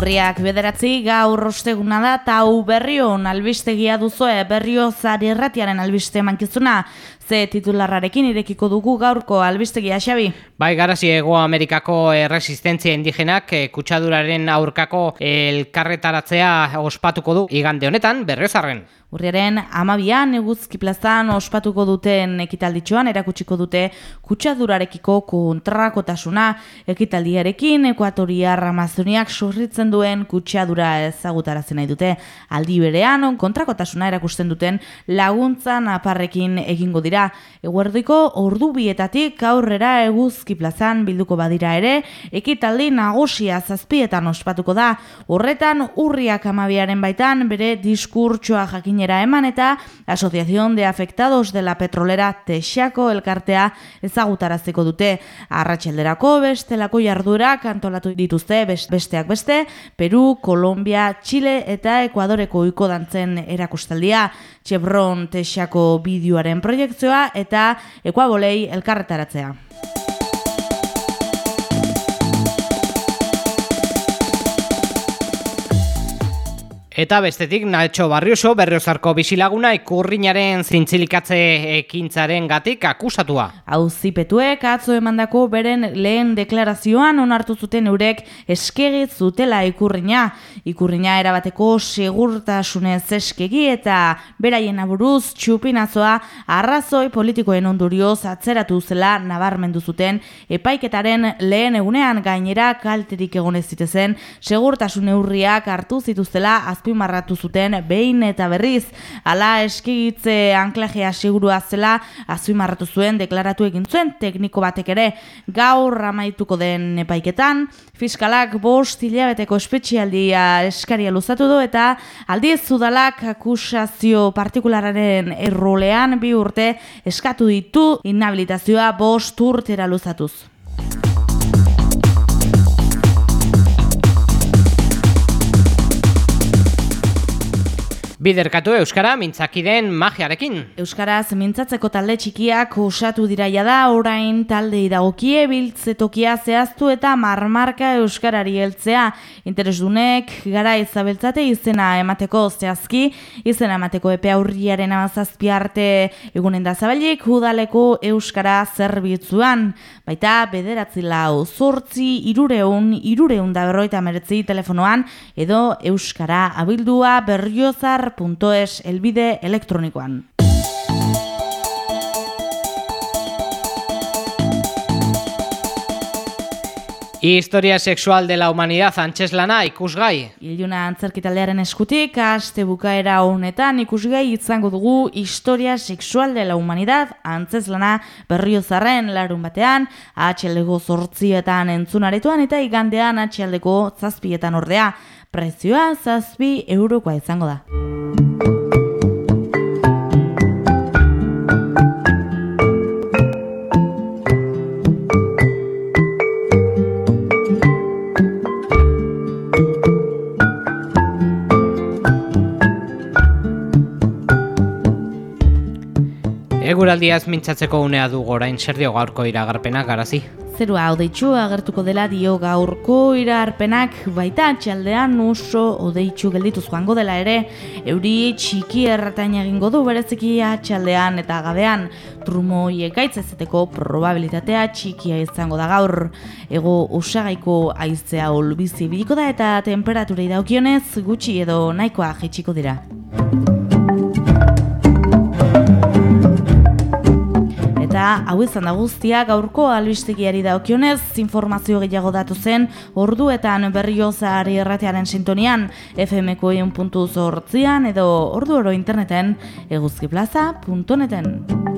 Urriak bederatzi gaur osteguna da eta hau berrion albistegia duzue berrio zari erratiaren albiste mankizuna ze titularrarekin irekiko dugu gaurko albistegia xabi. Bai, garazi ego Amerikako resistentzia indigenak e, kutsaduraren aurkako elkarretaratzea ospatuko du igande honetan berriozarren. Urriaren amabian eguzki plazan ospatuko duten ekitalditxoan erakutsiko dute kutsadurarekiko kontrakotasuna ekitaldiarekin ekuatoriar amazoniak sorritzen duen kutsadura ezagutarazen nahi dute. Aldi berean kontrakotasuna erakusten duten laguntzan aparrekin egingo dira. Eguerdiko ordu bietatik aurrera eguzki plazan bilduko badira ere ekitaldi nagusia zazpietan ospatuko da. Horretan urriak amabiaren baitan bere diskurtsoa jakin gainera eman eta Asociación de Afectados de la Petrolera Texako elkartea ezagutaraziko dute. Arratsalderako bestelako jardurak antolatu dituzte besteak beste Peru, Kolombia, Chile eta Ekuadoreko iko dantzen erakustaldia. Chevron Texako bideoaren proiektzioa eta Ekuabolei elkarretaratzea. Eta bestetik, Nacho Barrioso berriozarko bisilaguna ikurriñaren zintzilikatze ekintzaren gatik akusatua. Hau zipetuek atzo emandako beren lehen deklarazioan onartu zuten eurek eskegi zutela ikurriña. Ikurriña erabateko segurtasunez eskegi eta beraien aburuz txupinazoa arrazoi politikoen ondurioz atzeratu zela nabarmendu zuten epaiketaren lehen egunean gainera kalterik egonez zitezen segurtasun neurriak hartu zituztela azpi azpimarratu zuten behin eta berriz ala eskigitze anklajea segurua zela azpimarratu zuen deklaratu egin zuen tekniko batek ere gaur amaituko den epaiketan fiskalak bost hilabeteko espezialdia eskaria luzatu du eta aldiz zudalak akusazio partikulararen errolean bi urte eskatu ditu inhabilitazioa bost urtera luzatuz. Biderkatu Euskara mintzakiden magiarekin. Euskaraz mintzatzeko talde txikiak osatu diraia da, orain talde idagokie biltzetokia zehaztu eta marmarka Euskarari heltzea. Interesdunek gara izabeltzate izena emateko zehazki, izena emateko epe aurriaren amazazpi arte egunen da zabalik, udaleko Euskara zerbitzuan. Baita bederatzi lau, zortzi, irureun, irureun da berroita meretzi telefonoan, edo Euskara abildua berriozar es elbide elektronikoan. Historia sexual de la humanidad antxeslana ikusgai. Iluna antzerkitaldearen eskutik, aste bukaera honetan ikusgai izango dugu Historia sexual de la humanidad antzeslana berriozarren larun batean, atxeldeko zortzietan entzunaretuan eta igandean atxeldeko zazpietan ordea. Prezioa zazpi eurokoa izango da. Eguraldiaz mintzatzeko unea du gorain zer dio gaurko iragarpenak garazi. Zerua odeitxu agertuko dela dio gaurko iragarpenak baita txaldean oso odeitxu geldituz joango dela ere euri txiki erratain egingo du bereziki txaldean eta gabean trumoi ekaitzezeteko probabilitatea txikia izango da gaur ego osagaiko aizea olbizi biliko da eta temperaturei daukionez gutxi edo nahikoa jetxiko dira. Hau izan da guztia gaurko albistegiari daokionez informazio gehiago datu zen orduetan berriozari erratearen sintonian FMko edo ordu oro interneten eguzkiplaza.neten.